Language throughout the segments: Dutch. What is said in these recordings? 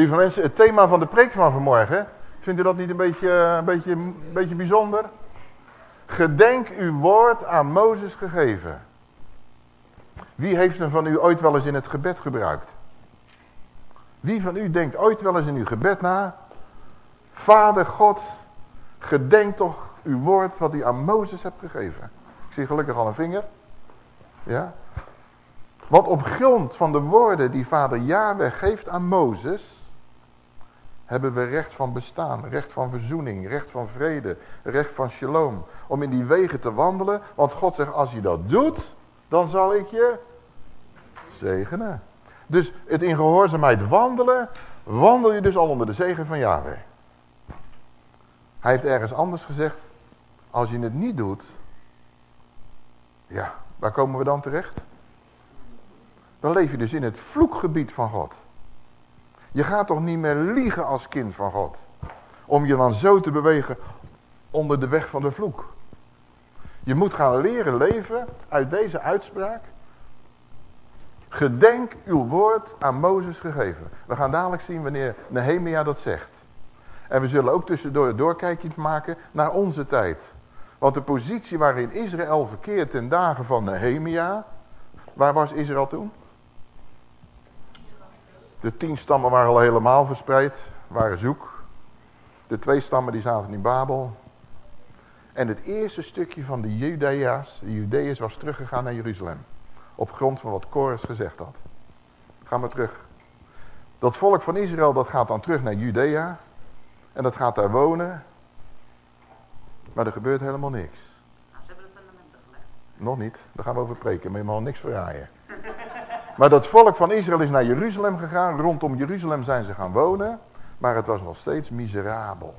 Lieve mensen, het thema van de preek van vanmorgen, vindt u dat niet een beetje, een beetje, een beetje bijzonder? Gedenk uw woord aan Mozes gegeven. Wie heeft er van u ooit wel eens in het gebed gebruikt? Wie van u denkt ooit wel eens in uw gebed na? Vader God, gedenk toch uw woord wat u aan Mozes hebt gegeven. Ik zie gelukkig al een vinger. Ja. Want op grond van de woorden die vader Yahweh geeft aan Mozes, hebben we recht van bestaan, recht van verzoening, recht van vrede, recht van shalom. Om in die wegen te wandelen, want God zegt als je dat doet, dan zal ik je zegenen. Dus het in gehoorzaamheid wandelen, wandel je dus al onder de zegen van Yahweh. Hij heeft ergens anders gezegd, als je het niet doet, ja, waar komen we dan terecht? Dan leef je dus in het vloekgebied van God. Je gaat toch niet meer liegen als kind van God. Om je dan zo te bewegen onder de weg van de vloek. Je moet gaan leren leven uit deze uitspraak. Gedenk uw woord aan Mozes gegeven. We gaan dadelijk zien wanneer Nehemia dat zegt. En we zullen ook tussendoor een doorkijkje maken naar onze tijd. Want de positie waarin Israël verkeert ten dagen van Nehemia... Waar was Israël toen? De tien stammen waren al helemaal verspreid, waren zoek. De twee stammen die zaten in Babel. En het eerste stukje van de Judea's, de Judeërs was teruggegaan naar Jeruzalem. Op grond van wat Kores gezegd had. Ga maar terug. Dat volk van Israël dat gaat dan terug naar Judea. En dat gaat daar wonen. Maar er gebeurt helemaal niks. Ze hebben de fundamenten gelegd. Nog niet, daar gaan we over preken, maar je mag niks verraaien. Maar dat volk van Israël is naar Jeruzalem gegaan. Rondom Jeruzalem zijn ze gaan wonen. Maar het was nog steeds miserabel.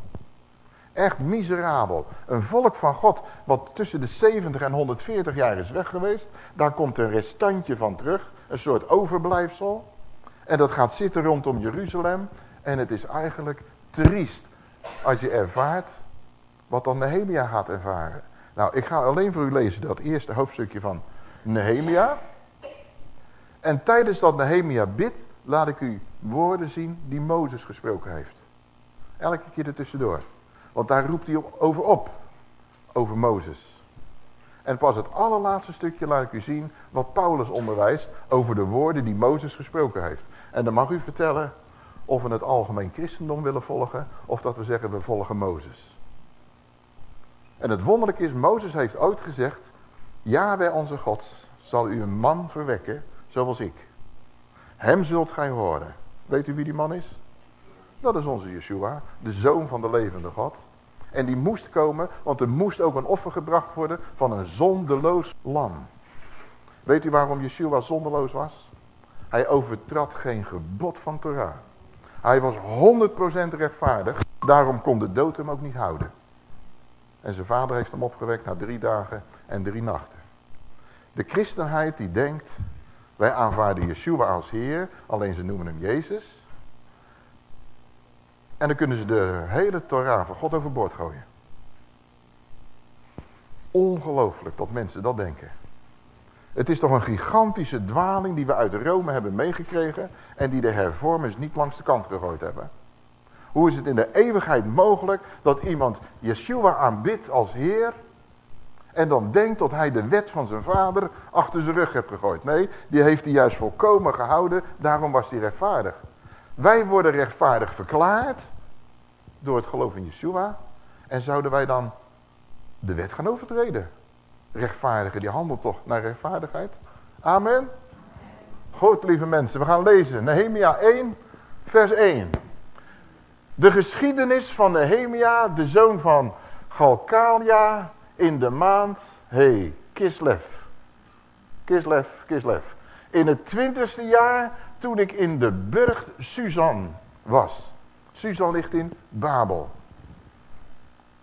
Echt miserabel. Een volk van God wat tussen de 70 en 140 jaar is weg geweest. Daar komt een restantje van terug. Een soort overblijfsel. En dat gaat zitten rondom Jeruzalem. En het is eigenlijk triest als je ervaart wat dan Nehemia gaat ervaren. Nou, ik ga alleen voor u lezen dat eerste hoofdstukje van Nehemia. En tijdens dat Nehemia bidt, laat ik u woorden zien die Mozes gesproken heeft. Elke keer ertussendoor. Want daar roept hij over op. Over Mozes. En pas het allerlaatste stukje laat ik u zien wat Paulus onderwijst over de woorden die Mozes gesproken heeft. En dan mag u vertellen of we het algemeen christendom willen volgen of dat we zeggen we volgen Mozes. En het wonderlijke is, Mozes heeft ooit gezegd, Yahweh onze God zal u een man verwekken zoals ik. Hem zult gij horen. Weet u wie die man is? Dat is onze Yeshua, de zoon van de levende God. En die moest komen, want er moest ook een offer gebracht worden van een zondeloos lam. Weet u waarom Yeshua zondeloos was? Hij overtrad geen gebod van Torah. Hij was 100% rechtvaardig, daarom kon de dood hem ook niet houden. En zijn vader heeft hem opgewekt na drie dagen en drie nachten. De christenheid die denkt, wij aanvaarden Yeshua als Heer, alleen ze noemen hem Jezus. En dan kunnen ze de hele Torah van God overboord gooien. Ongelooflijk dat mensen dat denken. Het is toch een gigantische dwaling die we uit Rome hebben meegekregen en die de hervormers niet langs de kant gegooid hebben. Hoe is het in de eeuwigheid mogelijk dat iemand Yeshua aanbidt als Heer en dan denkt dat hij de wet van zijn vader achter zijn rug heeft gegooid. Nee, die heeft hij juist volkomen gehouden, daarom was hij rechtvaardig. Wij worden rechtvaardig verklaard door het geloof in Yeshua. En zouden wij dan de wet gaan overtreden? Rechtvaardigen, die handelt toch naar rechtvaardigheid? Amen. Goed, lieve mensen, we gaan lezen. Nehemia 1, vers 1. De geschiedenis van Nehemia, de zoon van Galkalia, in de maand, hey, Kislev. Kislev, Kislev. In het twintigste jaar toen ik in de burcht Suzan was. Suzan ligt in Babel.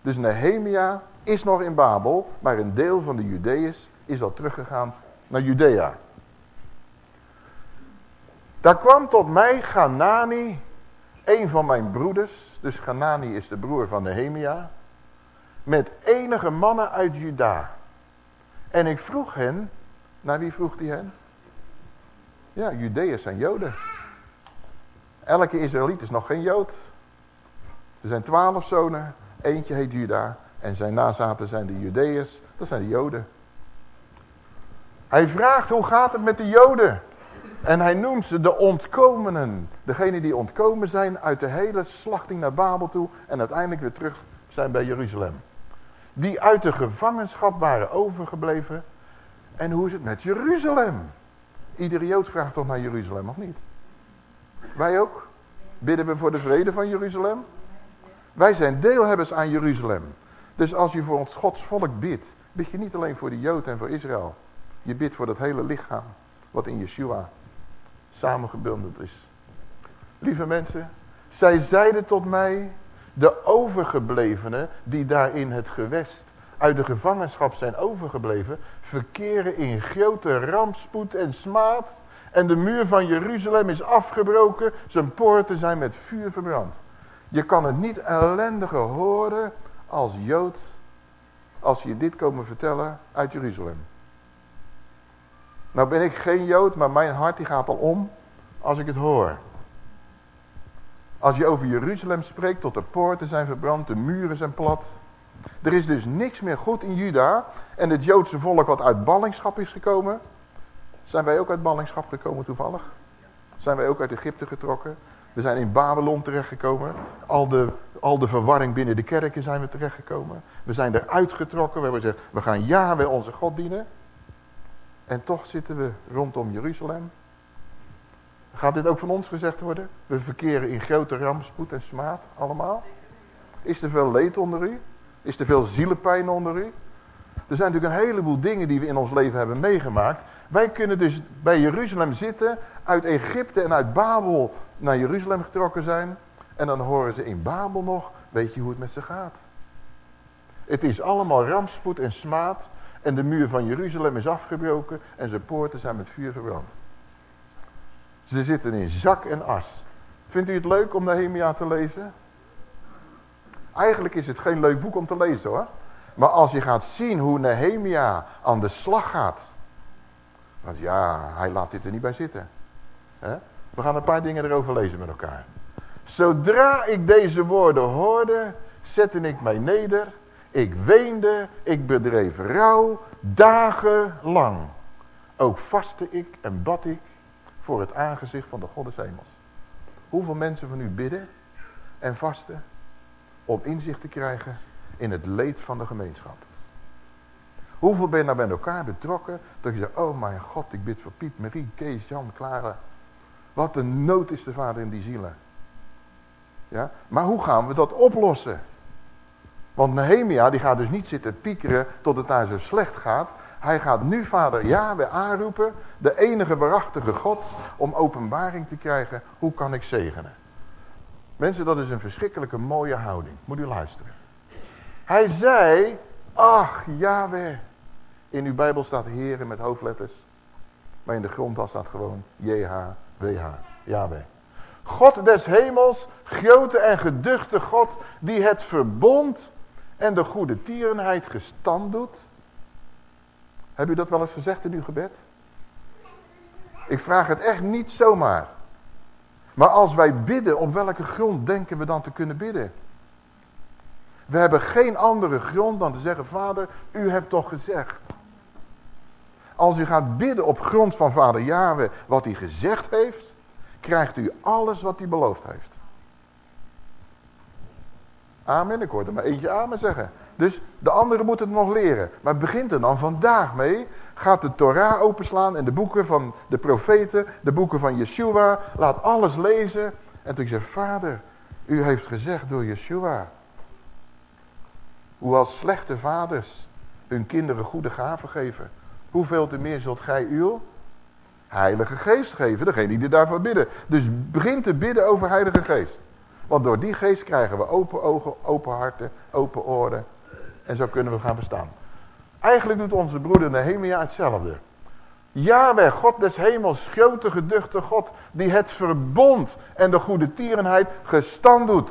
Dus Nehemia is nog in Babel, maar een deel van de Judeërs is al teruggegaan naar Judea. Daar kwam tot mij Ganani, een van mijn broeders. Dus Ganani is de broer van Nehemia met enige mannen uit Juda. En ik vroeg hen, naar wie vroeg hij hen? Ja, Judeërs zijn Joden. Elke Israëliet is nog geen Jood. Er zijn twaalf zonen. Eentje heet Juda. En zijn nazaten zijn de Judeërs. Dat zijn de Joden. Hij vraagt hoe gaat het met de Joden? En hij noemt ze de ontkomenen. Degene die ontkomen zijn uit de hele slachting naar Babel toe. En uiteindelijk weer terug zijn bij Jeruzalem. Die uit de gevangenschap waren overgebleven. En hoe is het met Jeruzalem? Iedere Jood vraagt toch naar Jeruzalem, of niet? Wij ook? Bidden we voor de vrede van Jeruzalem? Wij zijn deelhebbers aan Jeruzalem. Dus als je voor ons Gods volk bidt, bid je niet alleen voor de Jood en voor Israël. Je bidt voor dat hele lichaam wat in Yeshua samengebundeld is. Lieve mensen, zij zeiden tot mij, de overgeblevenen die daar in het gewest uit de gevangenschap zijn overgebleven, verkeren in grote rampspoed en smaad. En de muur van Jeruzalem is afgebroken, zijn poorten zijn met vuur verbrand. Je kan het niet ellendiger horen als Jood, als je dit komen vertellen uit Jeruzalem. Nou ben ik geen Jood, maar mijn hart die gaat al om als ik het hoor. Als je over Jeruzalem spreekt, tot de poorten zijn verbrand, de muren zijn plat. Er is dus niks meer goed in Juda. En het Joodse volk wat uit ballingschap is gekomen. Zijn wij ook uit ballingschap gekomen toevallig? Zijn wij ook uit Egypte getrokken? We zijn in Babylon terechtgekomen. Al de, al de verwarring binnen de kerken zijn we terechtgekomen. We zijn eruit getrokken. We hebben gezegd, we gaan Yahweh onze God dienen. En toch zitten we rondom Jeruzalem. Gaat dit ook van ons gezegd worden? We verkeren in grote rampspoed en smaad allemaal. Is er veel leed onder u? Is er veel zielenpijn onder u? Er zijn natuurlijk een heleboel dingen die we in ons leven hebben meegemaakt. Wij kunnen dus bij Jeruzalem zitten, uit Egypte en uit Babel naar Jeruzalem getrokken zijn. En dan horen ze in Babel nog, weet je hoe het met ze gaat. Het is allemaal rampspoed en smaad. En de muur van Jeruzalem is afgebroken en zijn poorten zijn met vuur verbrand. Ze zitten in zak en as. Vindt u het leuk om Nehemia te lezen? Eigenlijk is het geen leuk boek om te lezen hoor. Maar als je gaat zien hoe Nehemia aan de slag gaat. Want ja, hij laat dit er niet bij zitten. We gaan een paar dingen erover lezen met elkaar. Zodra ik deze woorden hoorde, zette ik mij neder. Ik weende, ik bedreef rouw, dagenlang. Ook vastte ik en bad ik voor het aangezicht van de God des hemels. Hoeveel mensen van u bidden en vasten om inzicht te krijgen in het leed van de gemeenschap? Hoeveel ben je nou bij elkaar betrokken dat je zegt, oh mijn God, ik bid voor Piet, Marie, Kees, Jan, Clara. Wat een nood is de vader in die zielen. Ja? Maar hoe gaan we dat oplossen? Want Nehemia die gaat dus niet zitten piekeren tot het daar zo slecht gaat. Hij gaat nu vader Yahweh aanroepen, de enige waarachtige God, om openbaring te krijgen. Hoe kan ik zegenen? Mensen, dat is een verschrikkelijke mooie houding. Moet u luisteren. Hij zei, ach Yahweh. In uw Bijbel staat Heren met hoofdletters. Maar in de grondtaal staat gewoon JHWH. Yahweh. God des hemels, grote en geduchte God, die het verbond en de goede tierenheid gestand doet. Heb u dat wel eens gezegd in uw gebed? Ik vraag het echt niet zomaar. Maar als wij bidden, op welke grond denken we dan te kunnen bidden? We hebben geen andere grond dan te zeggen, vader, u hebt toch gezegd. Als u gaat bidden op grond van vader Yahweh, wat hij gezegd heeft, krijgt u alles wat hij beloofd heeft. Amen, ik hoorde maar eentje amen zeggen. Dus de anderen moeten het nog leren. Maar begint er dan vandaag mee. Gaat de Torah openslaan en de boeken van de profeten, de boeken van Yeshua. Laat alles lezen. En toen zeg vader, u heeft gezegd door Yeshua. Hoewel slechte vaders hun kinderen goede gaven geven. Hoeveel te meer zult gij uw heilige geest geven. Degene die daarvoor bidden. Dus begin te bidden over heilige geest. Want door die geest krijgen we open ogen, open harten, open oren. En zo kunnen we gaan verstaan. Eigenlijk doet onze broeder Nehemia hetzelfde. Yahweh, God des hemels, grote geduchte God, die het verbond en de goede tierenheid gestand doet.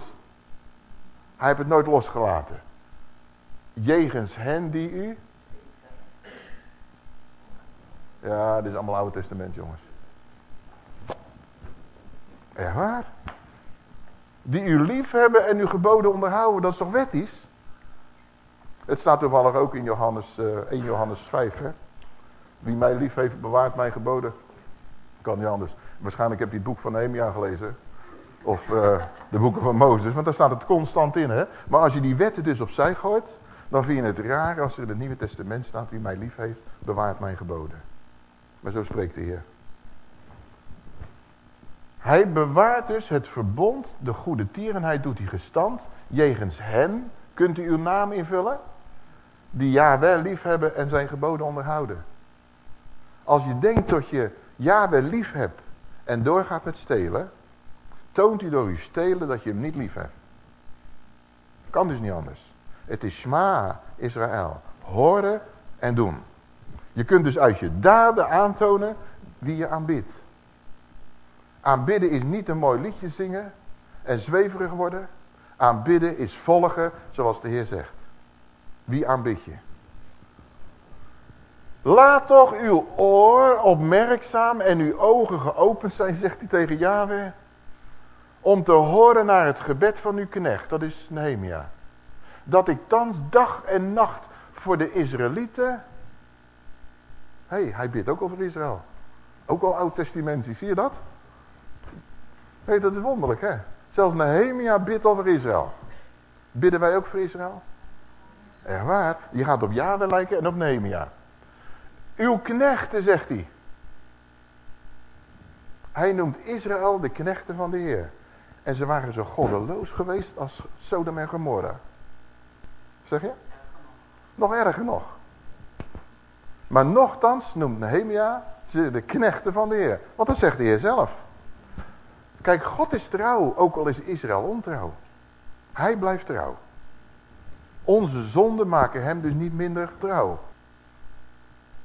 Hij heeft het nooit losgelaten. Jegens hen die u... Ja, dit is allemaal Oude Testament, jongens. Echt waar? Die u lief hebben en uw geboden onderhouden. Dat is toch wettisch? Het staat toevallig ook in Johannes, uh, 1 Johannes 5. Hè? Wie mij lief heeft, bewaart mijn geboden. Kan niet anders. Waarschijnlijk heb je het boek van Nehemia gelezen. Of uh, de boeken van Mozes. Want daar staat het constant in. Hè? Maar als je die wetten dus opzij gooit. Dan vind je het raar als er in het Nieuwe Testament staat. Wie mij lief heeft, bewaart mijn geboden. Maar zo spreekt de Heer. Hij bewaart dus het verbond, de goede tierenheid doet hij gestand. Jegens hen kunt u uw naam invullen. Die Yahweh lief hebben en zijn geboden onderhouden. Als je denkt dat je Yahweh lief hebt en doorgaat met stelen. Toont u door uw stelen dat je hem niet lief hebt. Kan dus niet anders. Het is Shma Israël. Horen en doen. Je kunt dus uit je daden aantonen wie je aanbidt. Aanbidden is niet een mooi liedje zingen en zweverig worden. Aanbidden is volgen zoals de Heer zegt. Wie aanbid je? Laat toch uw oor opmerkzaam en uw ogen geopend zijn, zegt hij tegen Yahweh. Om te horen naar het gebed van uw knecht, dat is Nehemia. Dat ik thans dag en nacht voor de Israëlieten... Hé, hey, hij bidt ook over Israël. Ook al oud-testamentisch, zie je dat? Hé, hey, dat is wonderlijk, hè? Zelfs Nehemia bidt over Israël. Bidden wij ook voor Israël? Echt waar? Je gaat op Yahweh lijken en op Nehemia. Uw knechten, zegt hij. Hij noemt Israël de knechten van de Heer. En ze waren zo goddeloos geweest als Sodom en Gomorra. Zeg je? Nog erger nog. Maar nochtans noemt Nehemia ze de knechten van de Heer. Want dat zegt de Heer zelf. Kijk, God is trouw, ook al is Israël ontrouw. Hij blijft trouw. Onze zonden maken hem dus niet minder trouw.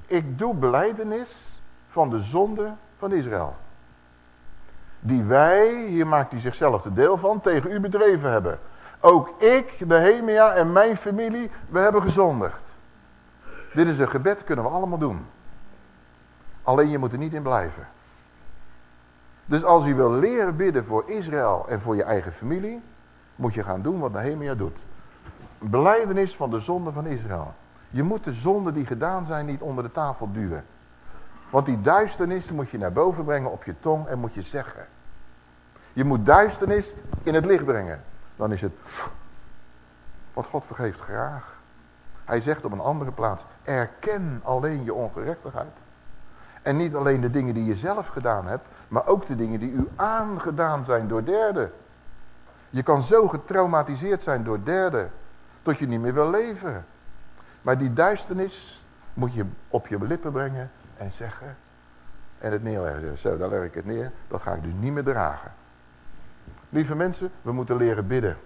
Ik doe beleidenis van de zonde van Israël. Die wij, hier maakt hij zichzelf de deel van, tegen u bedreven hebben. Ook ik, Nehemia en mijn familie, we hebben gezondigd. Dit is een gebed, kunnen we allemaal doen. Alleen je moet er niet in blijven. Dus als je wil leren bidden voor Israël en voor je eigen familie, moet je gaan doen wat Nehemia doet. Beleidenis van de zonde van Israël. Je moet de zonden die gedaan zijn niet onder de tafel duwen. Want die duisternis moet je naar boven brengen op je tong en moet je zeggen. Je moet duisternis in het licht brengen. Dan is het wat God vergeeft graag. Hij zegt op een andere plaats, erken alleen je ongerechtigheid. En niet alleen de dingen die je zelf gedaan hebt, maar ook de dingen die u aangedaan zijn door derden. Je kan zo getraumatiseerd zijn door derden, tot je niet meer wil leven. Maar die duisternis moet je op je lippen brengen en zeggen. En het neerleggen. Zo, daar leg ik het neer. Dat ga ik dus niet meer dragen. Lieve mensen, we moeten leren bidden.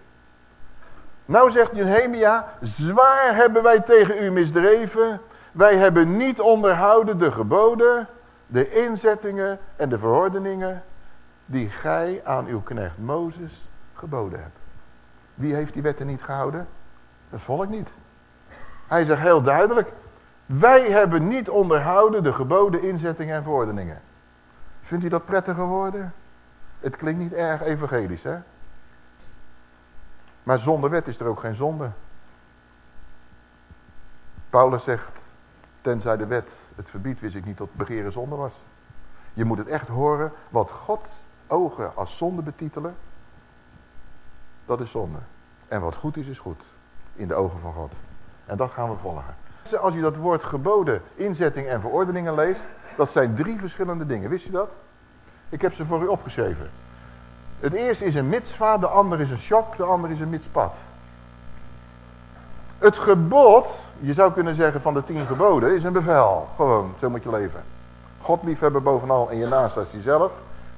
Nou zegt Nehemia, zwaar hebben wij tegen u misdreven. Wij hebben niet onderhouden de geboden, de inzettingen en de verordeningen die gij aan uw knecht Mozes geboden hebt. Wie heeft die wetten niet gehouden? Het volk niet. Hij zegt heel duidelijk, wij hebben niet onderhouden de geboden inzettingen en verordeningen. Vindt u dat prettige woorden? Het klinkt niet erg evangelisch, hè? Maar zonder wet is er ook geen zonde. Paulus zegt, tenzij de wet het verbiedt, wist ik niet dat begeren zonde was. Je moet het echt horen, wat God ogen als zonde betitelen, dat is zonde. En wat goed is, is goed. In de ogen van God. En dat gaan we volgen. Als je dat woord geboden, inzetting en verordeningen leest, dat zijn drie verschillende dingen. Wist je dat? Ik heb ze voor u opgeschreven. Het eerste is een mitzwa, de ander is een shock, de ander is een mitspad. Het gebod, je zou kunnen zeggen van de tien geboden, is een bevel. Gewoon, zo moet je leven. God liefhebben bovenal en je naast als jezelf,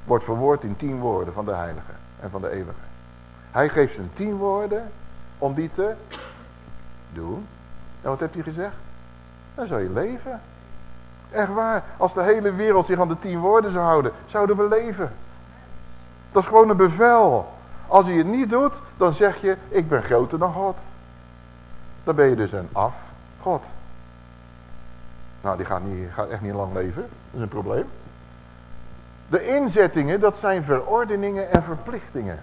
wordt verwoord in tien woorden van de heilige en van de eeuwige. Hij geeft zijn tien woorden om die te En wat heb je gezegd? Dan zou je leven. Echt waar. Als de hele wereld zich aan de tien woorden zou houden, zouden we leven. Dat is gewoon een bevel. Als je het niet doet, dan zeg je, ik ben groter dan God. Dan ben je dus een af God. Nou, die gaat, niet, gaat echt niet lang leven. Dat is een probleem. De inzettingen, dat zijn verordeningen en verplichtingen.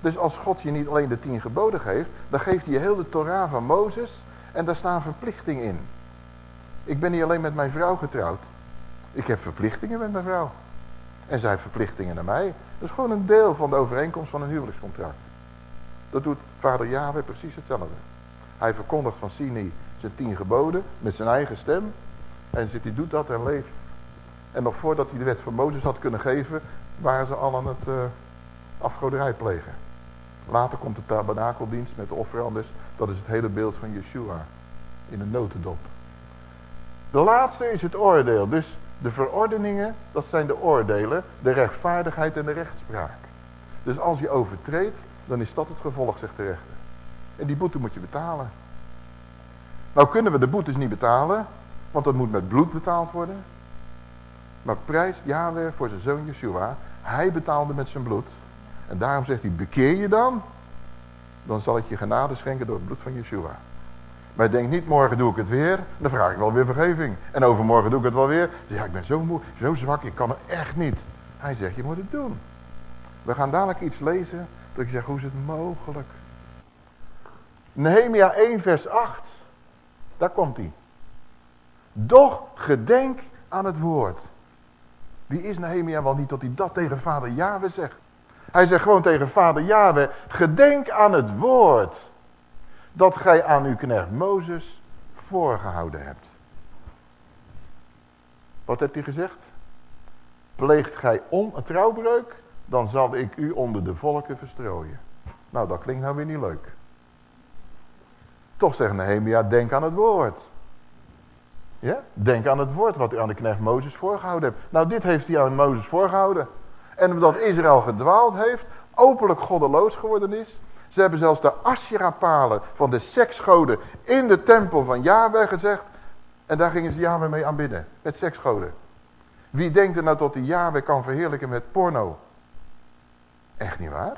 Dus als God je niet alleen de tien geboden geeft, dan geeft hij je heel de Torah van Mozes en daar staan verplichtingen in. Ik ben niet alleen met mijn vrouw getrouwd. Ik heb verplichtingen met mijn vrouw. En zij heeft verplichtingen naar mij. Dat is gewoon een deel van de overeenkomst van een huwelijkscontract. Dat doet vader Yahweh precies hetzelfde. Hij verkondigt van Sinai zijn tien geboden met zijn eigen stem. En zit, hij doet dat en leeft. En nog voordat hij de wet van Mozes had kunnen geven, waren ze al aan het uh, afgoderij plegen. Later komt de tabernakeldienst met de offeranders. Dat is het hele beeld van Yeshua in de notendop. De laatste is het oordeel. Dus de verordeningen, dat zijn de oordelen, de rechtvaardigheid en de rechtspraak. Dus als je overtreedt, dan is dat het gevolg, zegt de rechter. En die boete moet je betalen. Nou kunnen we de boetes niet betalen, want dat moet met bloed betaald worden. Maar prijs Yahweh voor zijn zoon Yeshua. Hij betaalde met zijn bloed. En daarom zegt hij, bekeer je dan, dan zal ik je genade schenken door het bloed van Yeshua. Maar denk niet, morgen doe ik het weer. Dan vraag ik wel weer vergeving. En overmorgen doe ik het wel weer. Ja, ik ben zo moe, zo zwak, ik kan het echt niet. Hij zegt, je moet het doen. We gaan dadelijk iets lezen. Dat ik zeg, hoe is het mogelijk? Nehemia 1 vers 8. Daar komt hij. Doch gedenk aan het woord. Wie is Nehemia wel niet dat hij dat tegen vader Yahweh zegt? Hij zegt gewoon tegen vader Yahweh, gedenk aan het woord dat gij aan uw knecht Mozes voorgehouden hebt. Wat hebt hij gezegd? Pleegt gij ontrouwbreuk, dan zal ik u onder de volken verstrooien. Nou, dat klinkt nou weer niet leuk. Toch zegt Nehemia, denk aan het woord. Ja? Denk aan het woord wat u aan de knecht Mozes voorgehouden hebt. Nou, dit heeft hij aan Mozes voorgehouden. En omdat Israël gedwaald heeft, openlijk goddeloos geworden is, ze hebben zelfs de Asherah-palen van de seksgoden in de tempel van Yahweh gezegd. En daar gingen ze Yahweh mee aanbidden. Met seksgoden. Wie denkt er nou dat hij Yahweh kan verheerlijken met porno? Echt niet waar?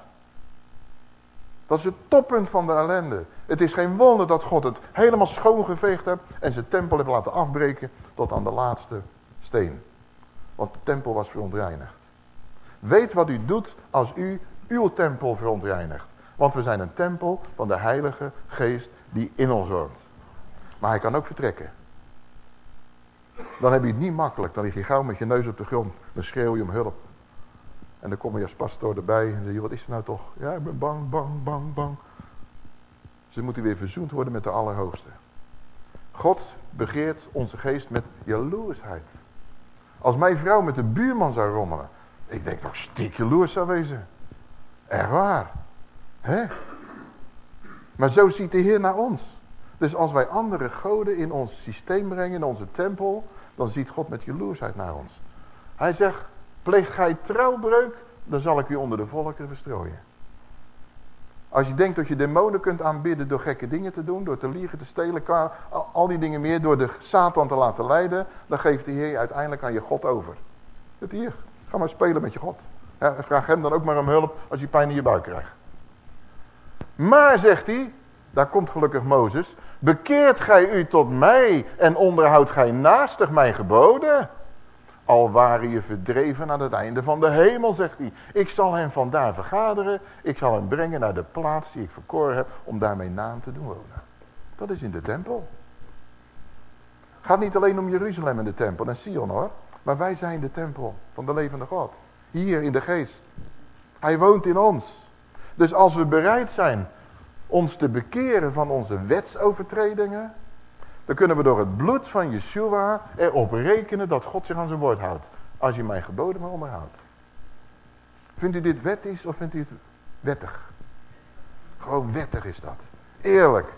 Dat is het toppunt van de ellende. Het is geen wonder dat God het helemaal schoongeveegd heeft en zijn tempel heeft laten afbreken tot aan de laatste steen. Want de tempel was verontreinigd. Weet wat u doet als u uw tempel verontreinigt. Want we zijn een tempel van de heilige geest die in ons woont. Maar hij kan ook vertrekken. Dan heb je het niet makkelijk. Dan lig je gauw met je neus op de grond. Dan schreeuw je om hulp. En dan kom je als pastoor erbij en zeg je, wat is er nou toch? Ja, ik ben bang, bang, bang, bang. Ze moeten weer verzoend worden met de Allerhoogste. God begeert onze geest met jaloersheid. Als mijn vrouw met de buurman zou rommelen. Ik denk dat ik stiek jaloers zou wezen. Echt waar. Hè? Maar zo ziet de Heer naar ons. Dus als wij andere goden in ons systeem brengen, in onze tempel, dan ziet God met jaloersheid naar ons. Hij zegt, pleeg gij trouwbreuk, dan zal ik u onder de volken verstrooien. Als je denkt dat je demonen kunt aanbidden door gekke dingen te doen, door te liegen, te stelen, al die dingen meer, door de Satan te laten leiden, dan geeft de Heer uiteindelijk aan je God over. Het hier, ga maar spelen met je God. Ja, vraag hem dan ook maar om hulp als je pijn in je buik krijgt. Maar, zegt hij, daar komt gelukkig Mozes, bekeert gij u tot mij en onderhoudt gij naastig mijn geboden? Al waren je verdreven aan het einde van de hemel, zegt hij. Ik zal hen vandaar vergaderen. Ik zal hen brengen naar de plaats die ik verkoren heb om daar mijn naam te doen wonen. Dat is in de tempel. Gaat niet alleen om Jeruzalem en de tempel en Sion hoor. Maar wij zijn de tempel van de levende God. Hier in de geest. Hij woont in ons. Dus als we bereid zijn ons te bekeren van onze wetsovertredingen, dan kunnen we door het bloed van Yeshua erop rekenen dat God zich aan zijn woord houdt. Als je mijn geboden maar onderhoudt. Vindt u dit wettisch of vindt u het wettig? Gewoon wettig is dat. Eerlijk.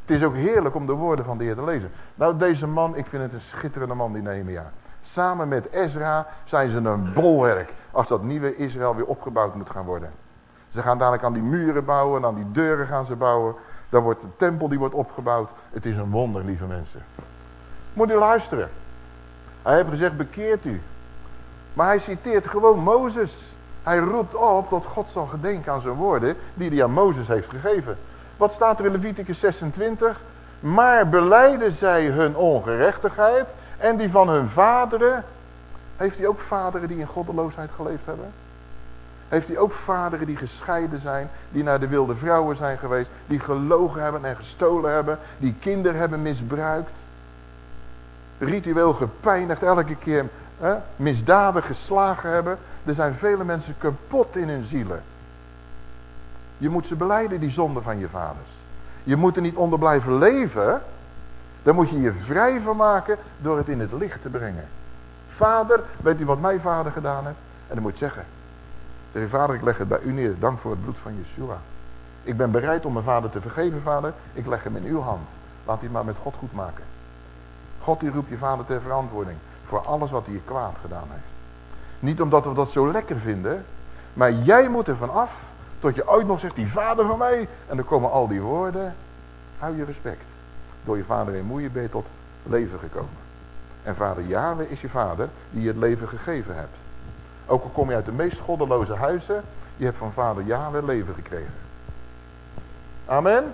Het is ook heerlijk om de woorden van de Heer te lezen. Nou, deze man, ik vind het een schitterende man, die Nehemia. Samen met Ezra zijn ze een bolwerk als dat nieuwe Israël weer opgebouwd moet gaan worden. Ze gaan dadelijk aan die muren bouwen, aan die deuren gaan ze bouwen. Dan wordt de tempel die wordt opgebouwd. Het is een wonder, lieve mensen. Moet u luisteren. Hij heeft gezegd, bekeert u. Maar hij citeert gewoon Mozes. Hij roept op dat God zal gedenken aan zijn woorden die hij aan Mozes heeft gegeven. Wat staat er in Leviticus 26? Maar beleiden zij hun ongerechtigheid en die van hun vaderen. Heeft hij ook vaderen die in goddeloosheid geleefd hebben? Heeft hij ook vaderen die gescheiden zijn, die naar de wilde vrouwen zijn geweest, die gelogen hebben en gestolen hebben, die kinderen hebben misbruikt. Ritueel gepijnigd, elke keer hè, misdadig geslagen hebben. Er zijn vele mensen kapot in hun zielen. Je moet ze beleiden, die zonde van je vaders. Je moet er niet onder blijven leven. Daar moet je je vrij van maken door het in het licht te brengen. Vader, weet u wat mijn vader gedaan heeft? En dan moet je zeggen. Zeg vader, ik leg het bij u neer. Dank voor het bloed van Yeshua. Ik ben bereid om mijn vader te vergeven, vader. Ik leg hem in uw hand. Laat hij maar met God goed maken. God die roept je vader ter verantwoording. Voor alles wat hij je kwaad gedaan heeft. Niet omdat we dat zo lekker vinden. Maar jij moet er van af. Tot je ooit nog zegt, die vader van mij. En dan komen al die woorden. Hou je respect. Door je vader en moeder ben je tot leven gekomen. En vader Yahweh is je vader die je het leven gegeven hebt. Ook al kom je uit de meest goddeloze huizen. Je hebt van vader Yahweh leven gekregen. Amen.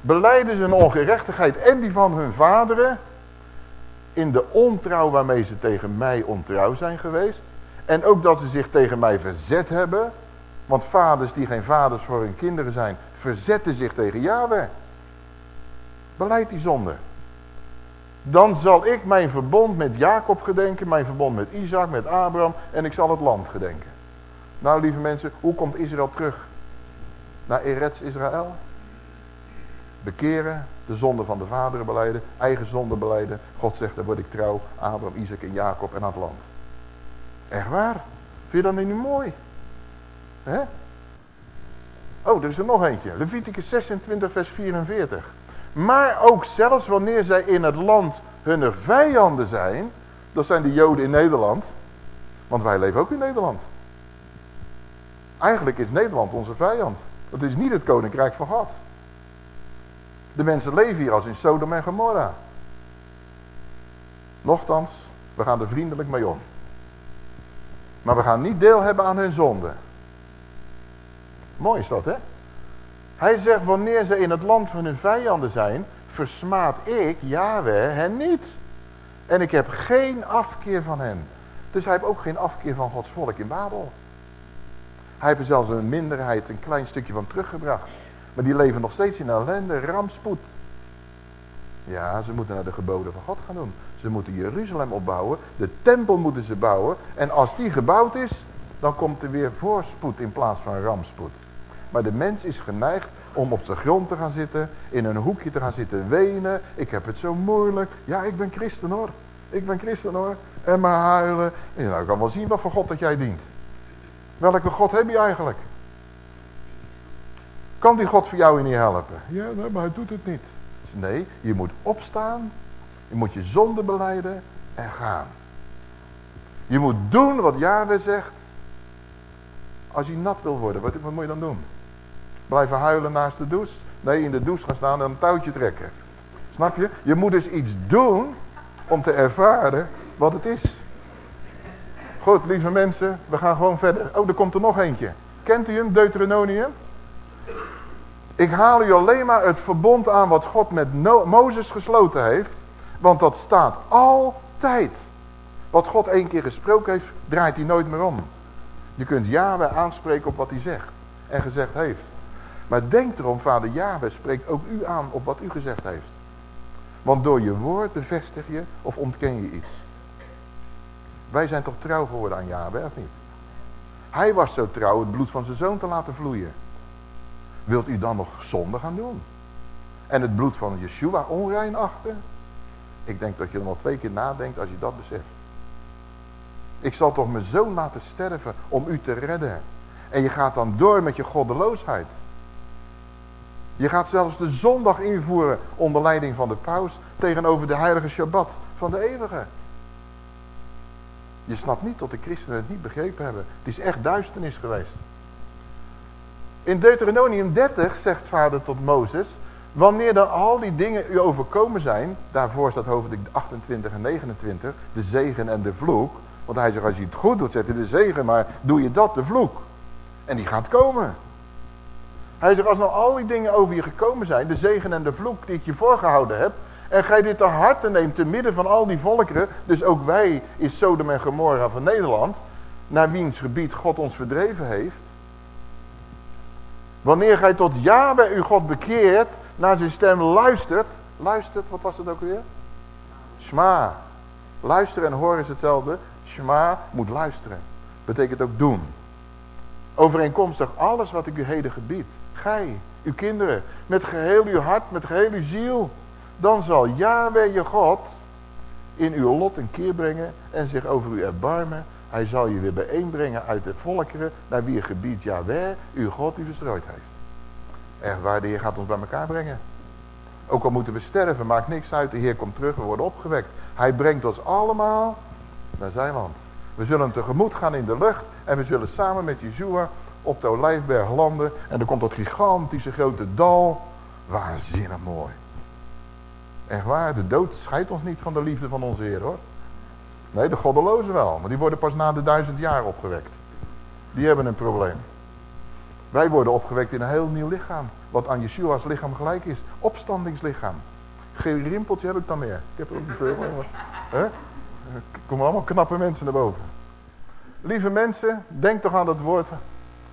Beleiden ze hun ongerechtigheid en die van hun vaderen. In de ontrouw waarmee ze tegen mij ontrouw zijn geweest. En ook dat ze zich tegen mij verzet hebben. Want vaders die geen vaders voor hun kinderen zijn, verzetten zich tegen Yahweh. Beleid die zonde. Dan zal ik mijn verbond met Jacob gedenken, mijn verbond met Isaac, met Abraham en ik zal het land gedenken. Nou lieve mensen, hoe komt Israël terug? Naar Eretz Israël? Bekeren, de zonde van de vaderen beleiden, eigen zonde beleiden. God zegt, dan word ik trouw, Abraham, Isaac en Jacob en aan het land. Echt waar? Vind je dat niet mooi? Hè? Oh, er is er nog eentje. Leviticus 26 vers 44. Maar ook zelfs wanneer zij in het land hun vijanden zijn. Dat zijn de joden in Nederland. Want wij leven ook in Nederland. Eigenlijk is Nederland onze vijand. Dat is niet het koninkrijk van God. De mensen leven hier als in Sodom en Gomorra. Nochtans, we gaan er vriendelijk mee om. Maar we gaan niet deel hebben aan hun zonde. Mooi is dat, hè? Hij zegt, wanneer ze in het land van hun vijanden zijn, versmaad ik, Yahweh, hen niet. En ik heb geen afkeer van hen. Dus hij heeft ook geen afkeer van Gods volk in Babel. Hij heeft er zelfs een minderheid een klein stukje van teruggebracht. Maar die leven nog steeds in ellende, rampspoed. Ja, ze moeten naar de geboden van God gaan doen. Ze moeten Jeruzalem opbouwen. De tempel moeten ze bouwen. En als die gebouwd is, dan komt er weer voorspoed in plaats van rampspoed. Maar de mens is geneigd om op de grond te gaan zitten, in een hoekje te gaan zitten wenen. Ik heb het zo moeilijk. Ja, ik ben christen hoor. Ik ben christen hoor. En maar huilen. En nou, ik kan wel zien wat voor God dat jij dient. Welke God heb je eigenlijk? Kan die God voor jou niet helpen? Ja, maar hij doet het niet. Nee, je moet opstaan. Je moet je zonde beleiden en gaan. Je moet doen wat Yahweh zegt. Als je nat wil worden, wat, wat moet je dan doen? Blijven huilen naast de douche? Nee, in de douche gaan staan en een touwtje trekken. Snap je? Je moet dus iets doen om te ervaren wat het is. Goed, lieve mensen, we gaan gewoon verder. Oh, er komt er nog eentje. Kent u hem, Deuteronomium? Ik haal u alleen maar het verbond aan wat God met Mozes gesloten heeft. Want dat staat altijd. Wat God één keer gesproken heeft, draait hij nooit meer om. Je kunt Yahweh aanspreken op wat hij zegt en gezegd heeft. Maar denk erom, vader Yahweh spreekt ook u aan op wat u gezegd heeft. Want door je woord bevestig je of ontken je iets. Wij zijn toch trouw geworden aan Yahweh, of niet? Hij was zo trouw het bloed van zijn zoon te laten vloeien. Wilt u dan nog zonde gaan doen? En het bloed van Yeshua onrein achten? Ik denk dat je er nog twee keer nadenkt als je dat beseft. Ik zal toch mijn zoon laten sterven om u te redden. En je gaat dan door met je goddeloosheid. Je gaat zelfs de zondag invoeren onder leiding van de paus tegenover de heilige Shabbat van de eeuwige. Je snapt niet dat de christenen het niet begrepen hebben. Het is echt duisternis geweest. In Deuteronomium 30 zegt vader tot Mozes, wanneer dan al die dingen u overkomen zijn, daarvoor staat hoofdstuk 28 en 29, de zegen en de vloek. Want hij zegt, als je het goed doet, zet je de zegen, maar doe je dat, de vloek. En die gaat komen. Hij zegt, als nou al die dingen over je gekomen zijn, de zegen en de vloek die ik je voorgehouden heb, en gij dit te harte neemt te midden van al die volkeren, dus ook wij in Sodom en Gomorra van Nederland, naar wiens gebied God ons verdreven heeft. Wanneer gij tot Yahweh uw God bekeert, naar zijn stem luistert. Luistert, wat was het ook weer? Shma. Luisteren en horen is hetzelfde. Shma moet luisteren. Betekent ook doen. Overeenkomstig alles wat ik u heden gebied. Gij, uw kinderen, met geheel uw hart, met geheel uw ziel. Dan zal Yahweh je God in uw lot een keer brengen en zich over u erbarmen. Hij zal je weer bijeenbrengen uit de volkeren naar wie gebied Yahweh, uw God, u verstrooid heeft. Echt waar, de Heer gaat ons bij elkaar brengen. Ook al moeten we sterven, maakt niks uit. De Heer komt terug, we worden opgewekt. Hij brengt ons allemaal naar zijn. We zullen tegemoet gaan in de lucht en we zullen samen met Yeshua op de Olijfberg landen. En er komt dat gigantische grote dal. Waanzinnig mooi. Echt waar, de dood scheidt ons niet van de liefde van onze Heer hoor. Nee, de goddelozen wel, maar die worden pas na de duizend jaar opgewekt. Die hebben een probleem. Wij worden opgewekt in een heel nieuw lichaam. Wat aan Yeshua's lichaam gelijk is. Opstandingslichaam. Geen rimpeltje heb ik dan meer. Ik heb er ook niet veel, maar... Hè? Er komen allemaal knappe mensen naar boven. Lieve mensen, denk toch aan dat woord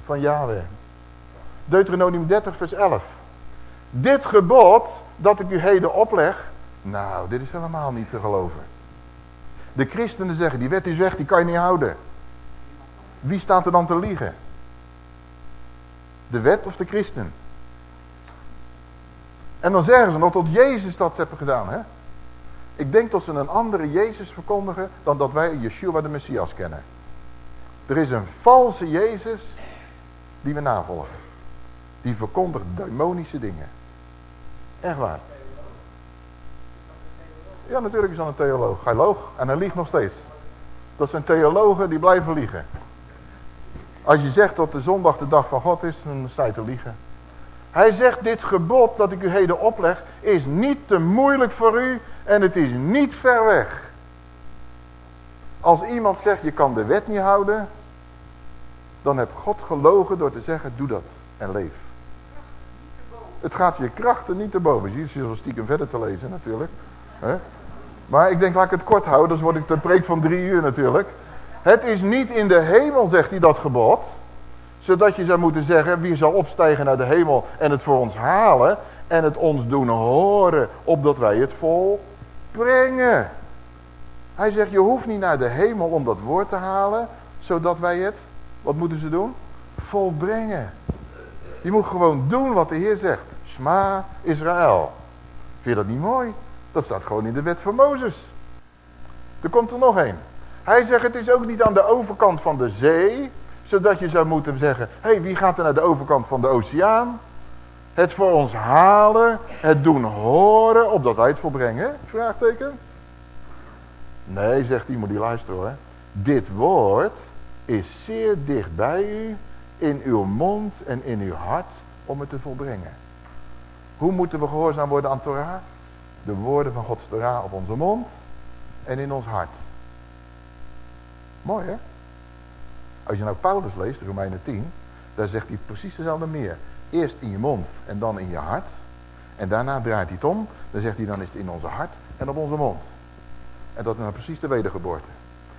van Yahweh. Deuteronomium 30 vers 11. Dit gebod dat ik u heden opleg. Nou, dit is helemaal niet te geloven. De christenen zeggen, die wet is weg, die kan je niet houden. Wie staat er dan te liegen? De wet of de christen? En dan zeggen ze nog dat Jezus dat hebben gedaan. Hè? Ik denk dat ze een andere Jezus verkondigen dan dat wij Yeshua de Messias kennen. Er is een valse Jezus die we navolgen. Die verkondigt demonische dingen. Echt waar. Ja, natuurlijk is dat een theoloog. Hij loog en hij liegt nog steeds. Dat zijn theologen die blijven liegen. Als je zegt dat de zondag de dag van God is, dan sta je te liegen. Hij zegt, dit gebod dat ik u heden opleg, is niet te moeilijk voor u en het is niet ver weg. Als iemand zegt, je kan de wet niet houden, dan heb God gelogen door te zeggen, doe dat en leef. Het gaat je krachten niet te boven. Je, je zo stiekem verder te lezen natuurlijk. Maar ik denk, laat ik het kort houden, dus word ik te preek van drie uur natuurlijk. Het is niet in de hemel, zegt hij dat gebod. Zodat je zou moeten zeggen, wie zal opstijgen naar de hemel en het voor ons halen. En het ons doen horen, opdat wij het volbrengen. Hij zegt, je hoeft niet naar de hemel om dat woord te halen. Zodat wij het, wat moeten ze doen? Volbrengen. Je moet gewoon doen wat de Heer zegt. Sma Israël. Vind je dat niet mooi? Dat staat gewoon in de wet van Mozes. Er komt er nog een. Hij zegt het is ook niet aan de overkant van de zee. Zodat je zou moeten zeggen. Hé hey, wie gaat er naar de overkant van de oceaan? Het voor ons halen. Het doen horen. Opdat wij het volbrengen? Vraagteken. Nee zegt iemand die luistert hoor. Dit woord is zeer dicht bij u. In uw mond en in uw hart. Om het te volbrengen. Hoe moeten we gehoorzaam worden aan Torah? De woorden van Gods Torah op onze mond. En in ons hart. Mooi hè? Als je nou Paulus leest, Romeinen 10, daar zegt hij precies dezelfde meer. Eerst in je mond en dan in je hart. En daarna draait hij het om. Dan zegt hij dan is het in onze hart en op onze mond. En dat is nou precies de wedergeboorte.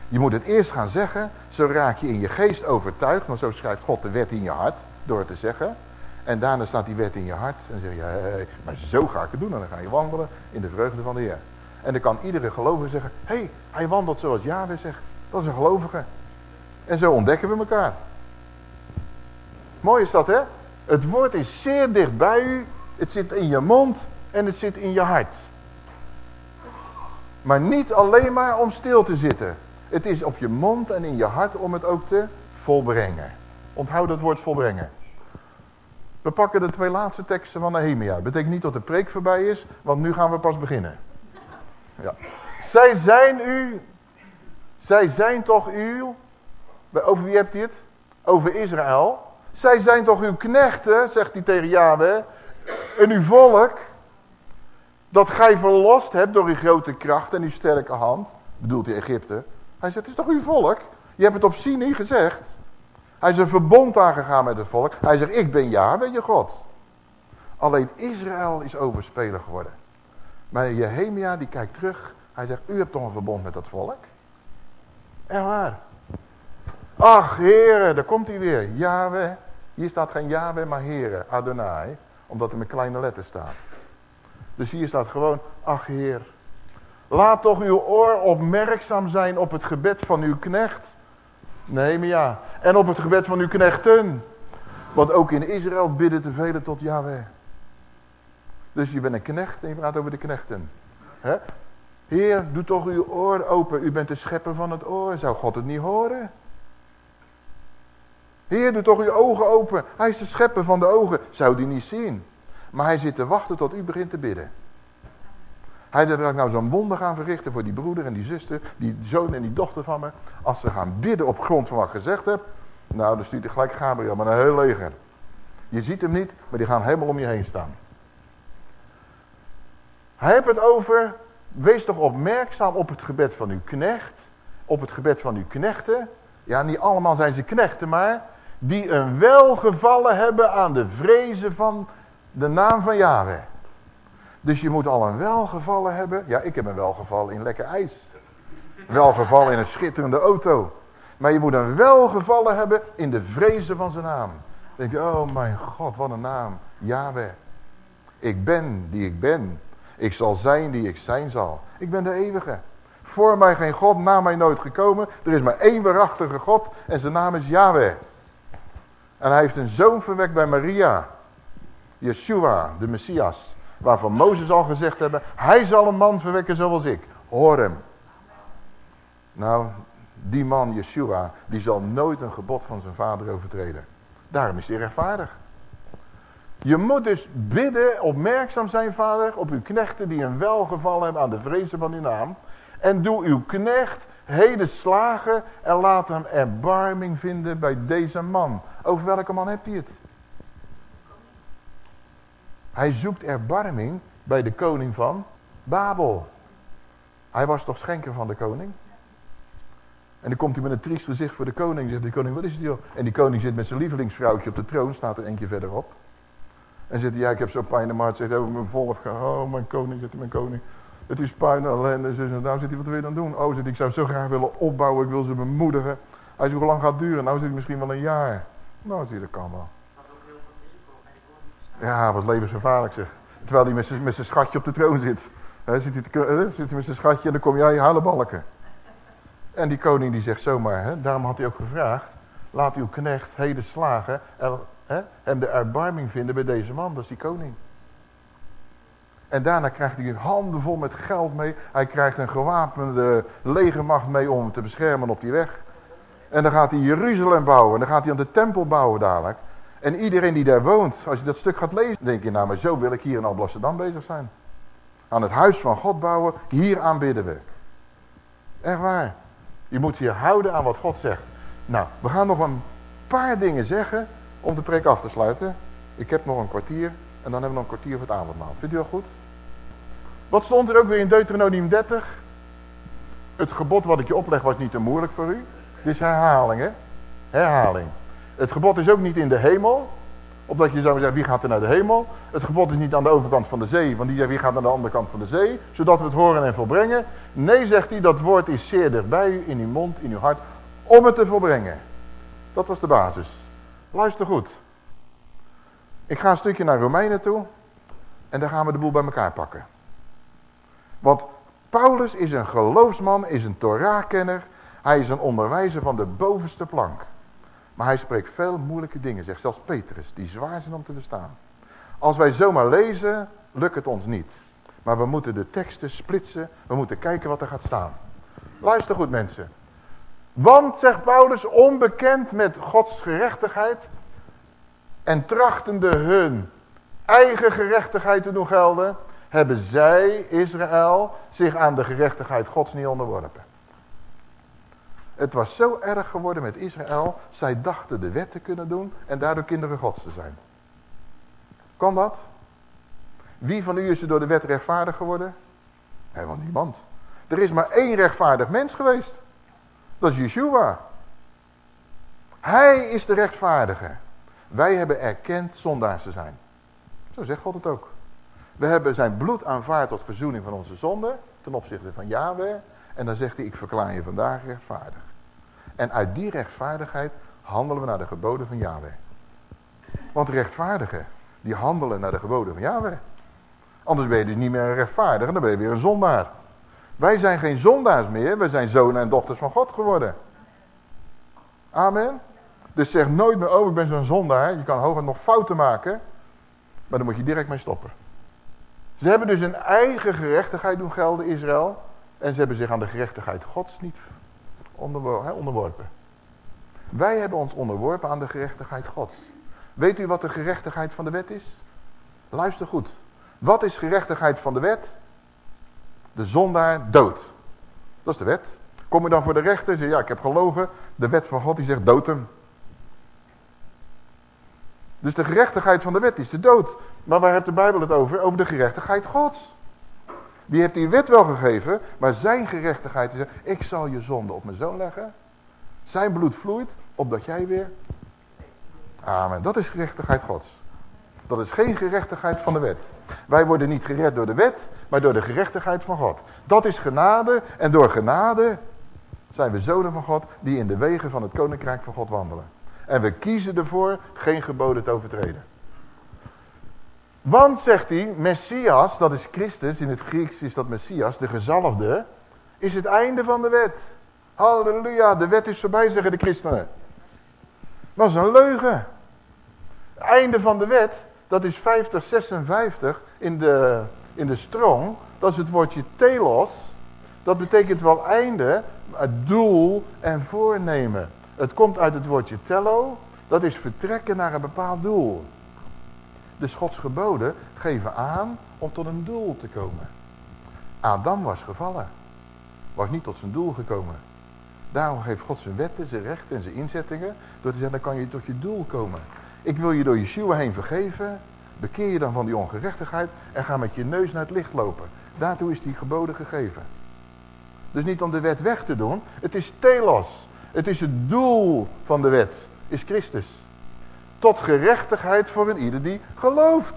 Je moet het eerst gaan zeggen, zo raak je in je geest overtuigd. Want zo schrijft God de wet in je hart, door het te zeggen. En daarna staat die wet in je hart. En zeg je, hey, maar zo ga ik het doen. En dan ga je wandelen in de vreugde van de Heer. En dan kan iedere gelovige zeggen, hé, hey, hij wandelt zoals Yahweh zegt. Dat is een gelovige. En zo ontdekken we elkaar. Mooi is dat, hè? Het woord is zeer dicht bij u. Het zit in je mond en het zit in je hart. Maar niet alleen maar om stil te zitten. Het is op je mond en in je hart om het ook te volbrengen. Onthoud het woord volbrengen. We pakken de twee laatste teksten van Nehemia. Dat betekent niet dat de preek voorbij is, want nu gaan we pas beginnen. Ja. Zij zijn u zij zijn toch uw... Over wie hebt hij het? Over Israël. Zij zijn toch uw knechten, zegt hij tegen Yahweh. En uw volk. Dat gij verlost hebt door uw grote kracht en uw sterke hand. Bedoelt hij Egypte. Hij zegt, het is toch uw volk? Je hebt het op Sinai gezegd. Hij is een verbond aangegaan met het volk. Hij zegt, ik ben Yahweh, je God. Alleen Israël is overspeler geworden. Maar Jehemia die kijkt terug. Hij zegt, u hebt toch een verbond met dat volk? Echt waar. Ach, heren, daar komt hij weer. Yahweh. Hier staat geen Yahweh, maar heren. Adonai. Omdat er met kleine letters staat. Dus hier staat gewoon, ach heer. Laat toch uw oor opmerkzaam zijn op het gebed van uw knecht. ja. En op het gebed van uw knechten. Want ook in Israël bidden te velen tot Yahweh. Dus je bent een knecht en je praat over de knechten. He? Heer, doe toch uw oor open. U bent de schepper van het oor. Zou God het niet horen? Heer, doe toch uw ogen open. Hij is de schepper van de ogen. Zou die niet zien? Maar hij zit te wachten tot u begint te bidden. Hij dat ik nou zo'n wonder gaan verrichten voor die broeder en die zuster, die zoon en die dochter van me. Als ze gaan bidden op grond van wat ik gezegd heb. Nou, dan stuurt hij gelijk Gabriel met een heel leger. Je ziet hem niet, maar die gaan helemaal om je heen staan. Hij heeft het over, wees toch opmerkzaam op het gebed van uw knecht. Op het gebed van uw knechten. Ja, niet allemaal zijn ze knechten, maar die een welgevallen hebben aan de vrezen van de naam van Yahweh. Dus je moet al een welgevallen hebben. Ja, ik heb een welgevallen in lekker ijs. Welgevallen in een schitterende auto. Maar je moet een welgevallen hebben in de vrezen van zijn naam. Dan denk je, oh mijn God, wat een naam. Yahweh. Ik ben die ik ben. Ik zal zijn die ik zijn zal. Ik ben de eeuwige. Voor mij geen God, na mij nooit gekomen. Er is maar één waarachtige God en zijn naam is Yahweh. En hij heeft een zoon verwekt bij Maria. Yeshua, de Messias. Waarvan Mozes al gezegd hebben, hij zal een man verwekken zoals ik. Hoor hem. Nou, die man, Yeshua, die zal nooit een gebod van zijn vader overtreden. Daarom is hij rechtvaardig. Je moet dus bidden, opmerkzaam zijn, vader, op uw knechten die een welgevallen hebben aan de vrezen van uw naam. En doe uw knecht heden slagen en laat hem erbarming vinden bij deze man. Over welke man hebt hij het? Hij zoekt erbarming bij de koning van Babel. Hij was toch schenker van de koning? En dan komt hij met een triest gezicht voor de koning. Zegt de koning, wat is het joh? En die koning zit met zijn lievelingsvrouwtje op de troon, staat er eentje verderop. En zegt hij, ja ik heb zo pijn in mijn hart. Zegt hij, oh mijn volk, oh mijn koning, zegt hij, mijn koning. Het is pijn en ellende. En nou zit hij, wat wil je dan doen? Oh, zegt hij, ik zou zo graag willen opbouwen, ik wil ze bemoedigen. Hij zegt, hoe lang gaat het duren? Nou zit hij misschien wel een jaar. Nou, zie je, dat kan wel. Ja, wat levensgevaarlijk zeg. Terwijl hij met zijn schatje op de troon zit. He, zit, hij met zijn schatje en dan kom jij huilen balken. En die koning die zegt zomaar, daarom had hij ook gevraagd. Laat uw knecht heden slagen en hè, de erbarming vinden bij deze man, dat is die koning. En daarna krijgt hij een vol met geld mee. Hij krijgt een gewapende legermacht mee om hem te beschermen op die weg. En dan gaat hij Jeruzalem bouwen. En dan gaat hij aan de tempel bouwen dadelijk. En iedereen die daar woont, als je dat stuk gaat lezen, denk je, nou maar zo wil ik hier in Alblasserdam bezig zijn. Aan het huis van God bouwen, hier aanbidden we. Echt waar. Je moet je houden aan wat God zegt. Nou, we gaan nog een paar dingen zeggen om de preek af te sluiten. Ik heb nog een kwartier en dan hebben we nog een kwartier voor het avondmaal. Vindt u dat goed? Wat stond er ook weer in Deuteronomium 30? Het gebod wat ik je opleg was niet te moeilijk voor u. Dit is herhaling, hè? Herhaling. Het gebod is ook niet in de hemel. Opdat je zou zeggen, wie gaat er naar de hemel? Het gebod is niet aan de overkant van de zee, want die zegt, wie gaat naar de andere kant van de zee? Zodat we het horen en volbrengen. Nee, zegt hij, dat woord is zeer dichtbij u, in uw mond, in uw hart, om het te volbrengen. Dat was de basis. Luister goed. Ik ga een stukje naar Romeinen toe. En daar gaan we de boel bij elkaar pakken. Want Paulus is een geloofsman, is een Torah-kenner. Hij is een onderwijzer van de bovenste plank. Maar hij spreekt veel moeilijke dingen, zegt zelfs Petrus, die zwaar zijn om te verstaan. Als wij zomaar lezen, lukt het ons niet. Maar we moeten de teksten splitsen, we moeten kijken wat er gaat staan. Luister goed mensen. Want, zegt Paulus, onbekend met Gods gerechtigheid en trachtende hun eigen gerechtigheid te doen gelden, hebben zij, Israël, zich aan de gerechtigheid Gods niet onderworpen. Het was zo erg geworden met Israël. Zij dachten de wet te kunnen doen en daardoor kinderen gods te zijn. Kan dat? Wie van u is er door de wet rechtvaardig geworden? Helemaal niemand. Er is maar één rechtvaardig mens geweest. Dat is Yeshua. Hij is de rechtvaardige. Wij hebben erkend zondaars te zijn. Zo zegt God het ook. We hebben zijn bloed aanvaard tot verzoening van onze zonden. Ten opzichte van Yahweh. En dan zegt hij, ik verklaar je vandaag rechtvaardig. En uit die rechtvaardigheid handelen we naar de geboden van Yahweh. Want rechtvaardigen, die handelen naar de geboden van Yahweh. Anders ben je dus niet meer een rechtvaardige, dan ben je weer een zondaar. Wij zijn geen zondaars meer, we zijn zonen en dochters van God geworden. Amen. Dus zeg nooit meer, oh ik ben zo'n zondaar. Je kan hooguit nog fouten maken, maar dan moet je direct mee stoppen. Ze hebben dus een eigen gerechtigheid doen gelden, Israël. En ze hebben zich aan de gerechtigheid Gods niet onderworpen. Wij hebben ons onderworpen aan de gerechtigheid Gods. Weet u wat de gerechtigheid van de wet is? Luister goed. Wat is gerechtigheid van de wet? De zondaar dood. Dat is de wet. Kom je dan voor de rechter en zeg ja ik heb gelogen. De wet van God die zegt dood hem. Dus de gerechtigheid van de wet is de dood. Maar waar heeft de Bijbel het over? Over de gerechtigheid Gods. Die heeft die wet wel gegeven, maar zijn gerechtigheid is, ik zal je zonde op mijn zoon leggen. Zijn bloed vloeit, opdat jij weer... Amen. Dat is gerechtigheid Gods. Dat is geen gerechtigheid van de wet. Wij worden niet gered door de wet, maar door de gerechtigheid van God. Dat is genade en door genade zijn we zonen van God die in de wegen van het koninkrijk van God wandelen. En we kiezen ervoor geen geboden te overtreden. Want, zegt hij, Messias, dat is Christus, in het Grieks is dat Messias, de gezalfde, is het einde van de wet. Halleluja, de wet is voorbij, zeggen de christenen. Dat is een leugen. Het einde van de wet, dat is 50, 56 in de, in de strong. Dat is het woordje telos. Dat betekent wel einde, het doel en voornemen. Het komt uit het woordje tello. Dat is vertrekken naar een bepaald doel. De Gods geboden geven aan om tot een doel te komen. Adam was gevallen. Was niet tot zijn doel gekomen. Daarom geeft God zijn wetten, zijn rechten en zijn inzettingen. Door te zeggen, dan kan je tot je doel komen. Ik wil je door Yeshua heen vergeven. Bekeer je dan van die ongerechtigheid. En ga met je neus naar het licht lopen. Daartoe is die geboden gegeven. Dus niet om de wet weg te doen. Het is telos. Het is het doel van de wet. Is Christus. Tot gerechtigheid voor een ieder die gelooft.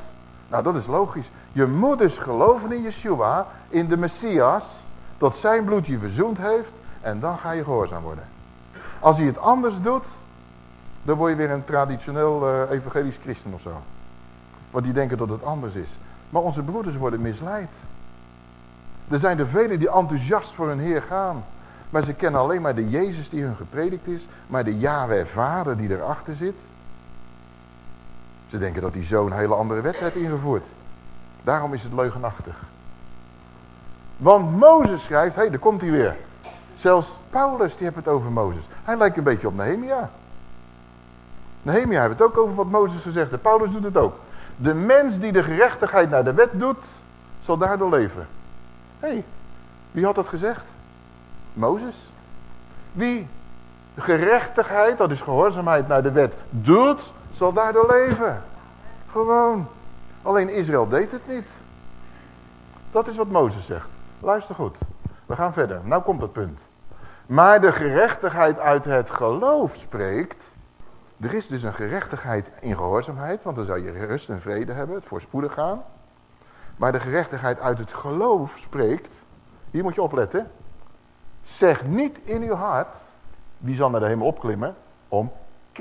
Nou, dat is logisch. Je moet dus geloven in Yeshua, in de Messias, dat zijn bloed je verzoend heeft en dan ga je gehoorzaam worden. Als hij het anders doet, dan word je weer een traditioneel uh, evangelisch christen of zo. Want die denken dat het anders is. Maar onze broeders worden misleid. Er zijn er velen die enthousiast voor hun Heer gaan. Maar ze kennen alleen maar de Jezus die hun gepredikt is. Maar de Yahweh Vader die erachter zit. Ze denken dat die zoon hele andere wetten heeft ingevoerd. Daarom is het leugenachtig. Want Mozes schrijft, hé, hey, daar komt hij weer. Zelfs Paulus, die heeft het over Mozes. Hij lijkt een beetje op Nehemia. Nehemia heeft het ook over wat Mozes gezegd heeft. Paulus doet het ook. De mens die de gerechtigheid naar de wet doet, zal daardoor leven. Hé, hey, wie had dat gezegd? Mozes. Wie gerechtigheid, dat is gehoorzaamheid naar de wet, doet, zal daardoor leven. Gewoon. Alleen Israël deed het niet. Dat is wat Mozes zegt. Luister goed. We gaan verder. Nou komt het punt. Maar de gerechtigheid uit het geloof spreekt. Er is dus een gerechtigheid in gehoorzaamheid. Want dan zou je rust en vrede hebben. Het voorspoedig gaan. Maar de gerechtigheid uit het geloof spreekt. Hier moet je opletten. Zeg niet in uw hart. Wie zal naar de hemel opklimmen? Om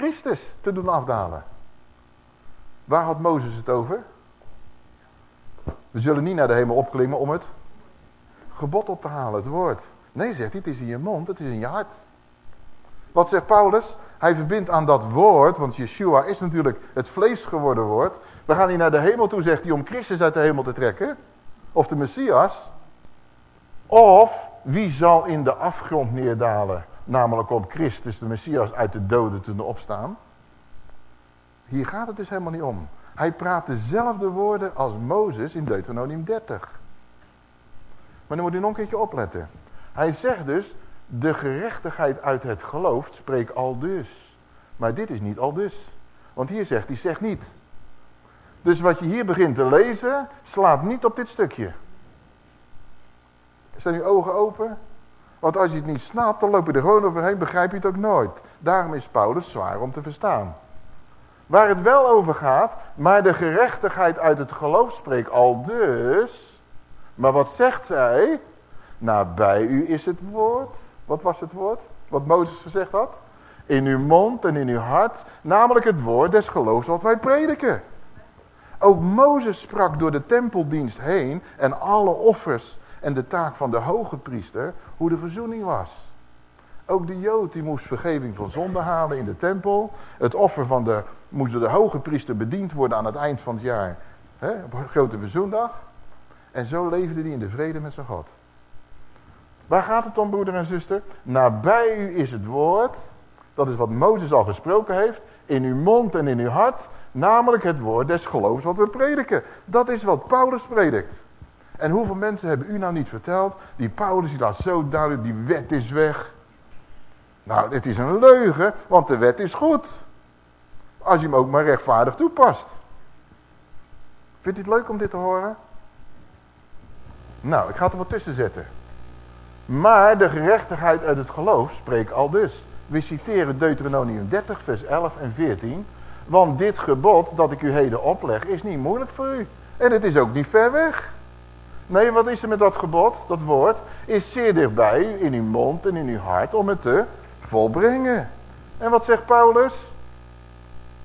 Christus te doen afdalen. Waar had Mozes het over? We zullen niet naar de hemel opklimmen om het gebod op te halen, het woord. Nee, zegt hij, het is in je mond, het is in je hart. Wat zegt Paulus? Hij verbindt aan dat woord, want Yeshua is natuurlijk het vlees geworden woord. We gaan niet naar de hemel toe, zegt hij, om Christus uit de hemel te trekken. Of de Messias. Of wie zal in de afgrond neerdalen? Namelijk om Christus, de Messias, uit de doden te opstaan. Hier gaat het dus helemaal niet om. Hij praat dezelfde woorden als Mozes in Deuteronomium 30. Maar dan moet u nog een keertje opletten. Hij zegt dus, de gerechtigheid uit het geloof spreekt al dus. Maar dit is niet al dus. Want hier zegt hij, zegt niet. Dus wat je hier begint te lezen, slaat niet op dit stukje. Zijn uw ogen open? Want als je het niet snapt, dan loop je er gewoon overheen, begrijp je het ook nooit. Daarom is Paulus zwaar om te verstaan. Waar het wel over gaat, maar de gerechtigheid uit het geloof spreekt al dus. Maar wat zegt zij? Nabij u is het woord. Wat was het woord? Wat Mozes gezegd had? In uw mond en in uw hart, namelijk het woord des geloofs wat wij prediken. Ook Mozes sprak door de tempeldienst heen en alle offers en de taak van de hoge priester hoe de verzoening was. Ook de Jood die moest vergeving van zonde halen in de tempel. Het offer van de, moest de hoge priester bediend worden aan het eind van het jaar. Hè, op grote verzoendag. En zo leefde hij in de vrede met zijn God. Waar gaat het om, broeder en zuster? Nabij u is het woord. Dat is wat Mozes al gesproken heeft. In uw mond en in uw hart. Namelijk het woord des geloofs wat we prediken. Dat is wat Paulus predikt. En hoeveel mensen hebben u nou niet verteld? Die Paulus die laat zo duidelijk, die wet is weg. Nou, het is een leugen, want de wet is goed. Als je hem ook maar rechtvaardig toepast. Vindt u het leuk om dit te horen? Nou, ik ga het er wat tussen zetten. Maar de gerechtigheid uit het geloof spreekt al dus. We citeren Deuteronomium 30 vers 11 en 14. Want dit gebod dat ik u heden opleg is niet moeilijk voor u. En het is ook niet ver weg. Nee, wat is er met dat gebod, dat woord? Is zeer dichtbij in uw mond en in uw hart, om het te volbrengen. En wat zegt Paulus?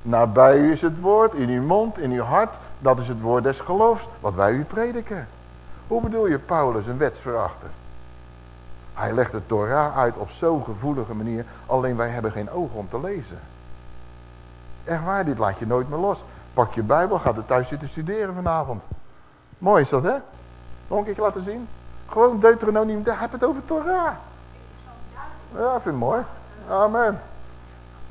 Nabij u is het woord, in uw mond, in uw hart. Dat is het woord des geloofs, wat wij u prediken. Hoe bedoel je Paulus een wetsverachter? Hij legt de Torah uit op zo'n gevoelige manier. Alleen wij hebben geen ogen om te lezen. Echt waar, dit laat je nooit meer los. Pak je Bijbel, ga er thuis zitten studeren vanavond. Mooi is dat, hè? Nog een keer laten zien. Gewoon Deuteronomium, daar heb het over Torah. Ja, ik vind het mooi. Amen.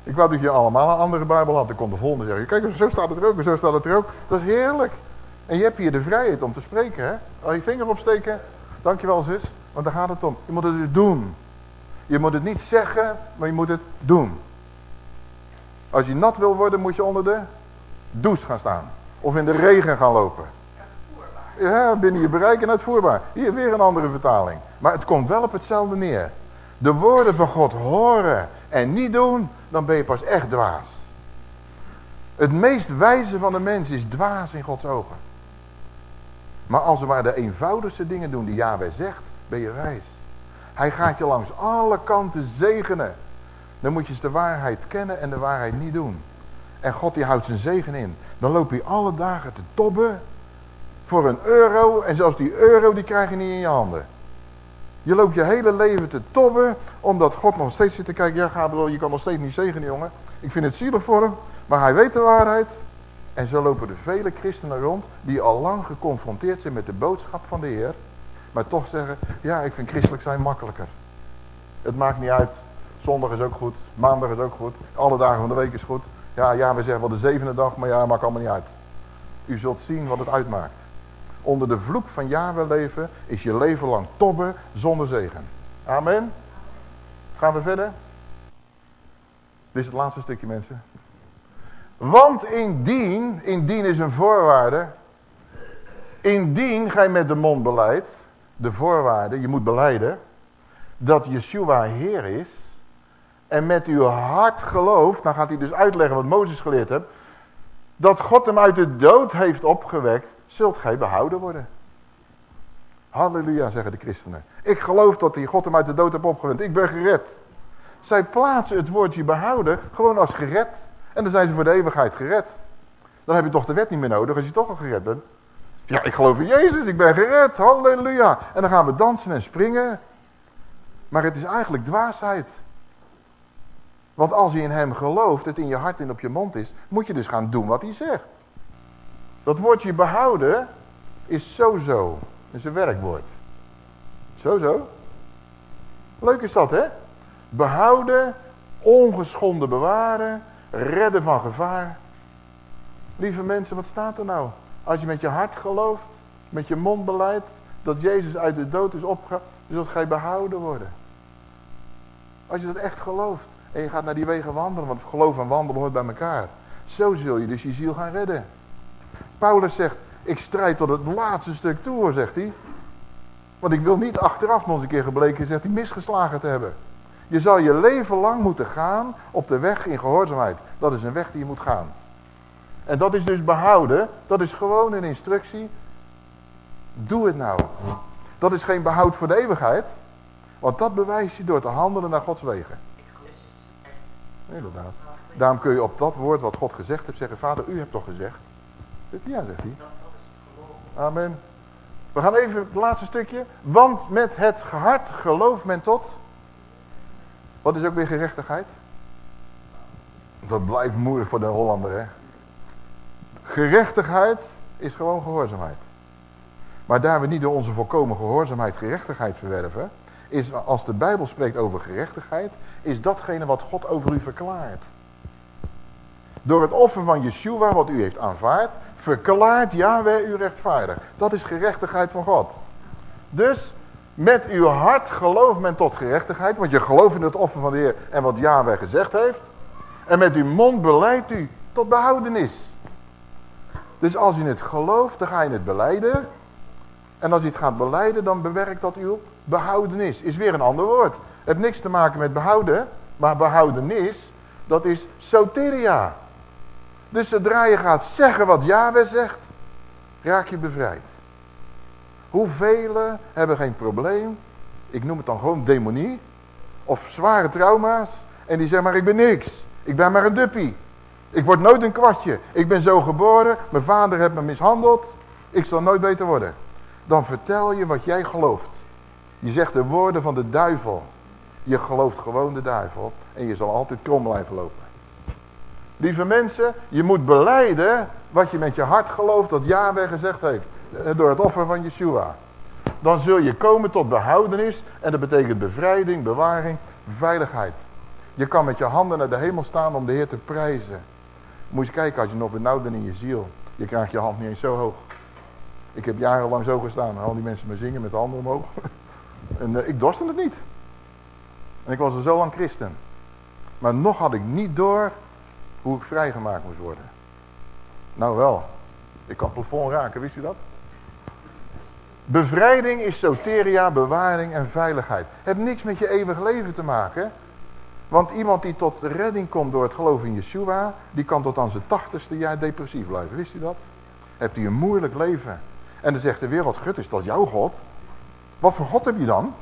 Ik wou dat je allemaal een andere Bijbel had. Dan kon de volgende zeggen. Kijk, zo staat het er ook, zo staat het er ook. Dat is heerlijk. En je hebt hier de vrijheid om te spreken, hè. Al je vinger opsteken. Dankjewel, zus. Want daar gaat het om. Je moet het dus doen. Je moet het niet zeggen, maar je moet het doen. Als je nat wil worden, moet je onder de douche gaan staan. Of in de regen gaan lopen. Ja, binnen je bereik en uitvoerbaar. Hier weer een andere vertaling. Maar het komt wel op hetzelfde neer. De woorden van God horen en niet doen, dan ben je pas echt dwaas. Het meest wijze van de mens is dwaas in Gods ogen. Maar als we maar de eenvoudigste dingen doen die Yahweh zegt, ben je wijs. Hij gaat je langs alle kanten zegenen. Dan moet je de waarheid kennen en de waarheid niet doen. En God die houdt zijn zegen in. Dan loop je alle dagen te tobben voor een euro. En zelfs die euro die krijg je niet in je handen. Je loopt je hele leven te tobben, omdat God nog steeds zit te kijken. Ja, Gabriel, je kan nog steeds niet zegenen, jongen. Ik vind het zielig voor hem, maar hij weet de waarheid. En zo lopen er vele christenen rond die al lang geconfronteerd zijn met de boodschap van de Heer. Maar toch zeggen, ja, ik vind christelijk zijn makkelijker. Het maakt niet uit. Zondag is ook goed, maandag is ook goed, alle dagen van de week is goed. Ja, ja, we zeggen wel de zevende dag, maar ja, maakt allemaal niet uit. U zult zien wat het uitmaakt. Onder de vloek van Yahweh leven is je leven lang tobben zonder zegen. Amen. Gaan we verder? Dit is het laatste stukje mensen. Want indien, indien is een voorwaarde. Indien gij met de mond beleidt, de voorwaarde, je moet beleiden, dat Yeshua Heer is. En met uw hart gelooft, dan gaat hij dus uitleggen wat Mozes geleerd heeft. Dat God hem uit de dood heeft opgewekt zult gij behouden worden. Halleluja, zeggen de christenen. Ik geloof dat die God hem uit de dood heeft opgewekt. Ik ben gered. Zij plaatsen het woordje behouden gewoon als gered. En dan zijn ze voor de eeuwigheid gered. Dan heb je toch de wet niet meer nodig als je toch al gered bent. Ja, ik geloof in Jezus, ik ben gered. Halleluja. En dan gaan we dansen en springen. Maar het is eigenlijk dwaasheid. Want als je in hem gelooft, het in je hart en op je mond is, moet je dus gaan doen wat hij zegt. Dat woordje behouden is zo-zo. Dat is een werkwoord. Zo-zo. Leuk is dat, hè? Behouden, ongeschonden bewaren, redden van gevaar. Lieve mensen, wat staat er nou? Als je met je hart gelooft, met je mond beleidt, dat Jezus uit de dood is opgegaan, zult gij behouden worden. Als je dat echt gelooft en je gaat naar die wegen wandelen, want geloof en wandelen hoort bij elkaar. Zo zul je dus je ziel gaan redden. Paulus zegt, ik strijd tot het laatste stuk toe, zegt hij. Want ik wil niet achteraf nog eens een keer gebleken, zegt hij, misgeslagen te hebben. Je zal je leven lang moeten gaan op de weg in gehoorzaamheid. Dat is een weg die je moet gaan. En dat is dus behouden. Dat is gewoon een instructie. Doe het nou. Dat is geen behoud voor de eeuwigheid. Want dat bewijst je door te handelen naar Gods wegen. Inderdaad. Daarom kun je op dat woord wat God gezegd heeft zeggen, vader u hebt toch gezegd? Ja, zegt hij. Amen. We gaan even het laatste stukje. Want met het hart gelooft men tot. Wat is ook weer gerechtigheid? Dat blijft moeilijk voor de Hollander, hè. Gerechtigheid is gewoon gehoorzaamheid. Maar daar we niet door onze volkomen gehoorzaamheid gerechtigheid verwerven, is als de Bijbel spreekt over gerechtigheid, is datgene wat God over u verklaart. Door het offer van Yeshua, wat u heeft aanvaard, verklaart Yahweh u rechtvaardig. Dat is gerechtigheid van God. Dus met uw hart gelooft men tot gerechtigheid, want je gelooft in het offer van de Heer en wat Yahweh gezegd heeft. En met uw mond beleidt u tot behoudenis. Dus als u het gelooft, dan ga je het beleiden. En als u het gaat beleiden, dan bewerkt dat uw behoudenis. Is weer een ander woord. Het heeft niks te maken met behouden, maar behoudenis, dat is soteria. Dus zodra je gaat zeggen wat Yahweh zegt, raak je bevrijd. Hoeveel hebben geen probleem, ik noem het dan gewoon demonie, of zware trauma's, en die zeggen maar ik ben niks, ik ben maar een duppie. Ik word nooit een kwartje, ik ben zo geboren, mijn vader heeft me mishandeld, ik zal nooit beter worden. Dan vertel je wat jij gelooft. Je zegt de woorden van de duivel. Je gelooft gewoon de duivel en je zal altijd krom blijven lopen. Lieve mensen, je moet beleiden wat je met je hart gelooft dat Yahweh gezegd heeft. Eh, door het offer van Yeshua. Dan zul je komen tot behoudenis en dat betekent bevrijding, bewaring, veiligheid. Je kan met je handen naar de hemel staan om de Heer te prijzen. Moet je kijken als je nog benauwd bent in je ziel. Je krijgt je hand niet eens zo hoog. Ik heb jarenlang zo gestaan. Al die mensen me zingen met de handen omhoog. en uh, ik dorstte het niet. En ik was er zo lang christen. Maar nog had ik niet door hoe ik vrijgemaakt moest worden. Nou wel, ik kan plafond raken, wist u dat? Bevrijding is soteria, bewaring en veiligheid. Het heeft niks met je eeuwig leven te maken. Want iemand die tot de redding komt door het geloof in Yeshua, die kan tot aan zijn tachtigste jaar depressief blijven. Wist u dat? Hebt u een moeilijk leven. En dan zegt de wereld, gut is dat jouw God? Wat voor God heb je dan?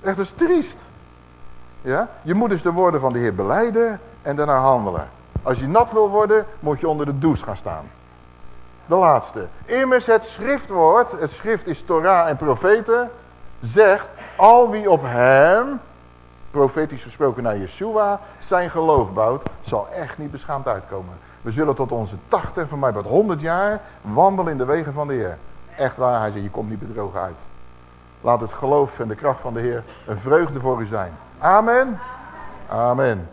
Echt, dat is triest. Ja? Je moet dus de woorden van de Heer beleiden en daarna handelen. Als je nat wil worden, moet je onder de douche gaan staan. De laatste. Immers het schriftwoord, het schrift is Torah en profeten, zegt, al wie op hem, profetisch gesproken naar Yeshua, zijn geloof bouwt, zal echt niet beschaamd uitkomen. We zullen tot onze 80, van mij wat 100 jaar, wandelen in de wegen van de Heer. Echt waar, hij zegt, je komt niet bedrogen uit. Laat het geloof en de kracht van de Heer een vreugde voor u zijn. Amen. Amen.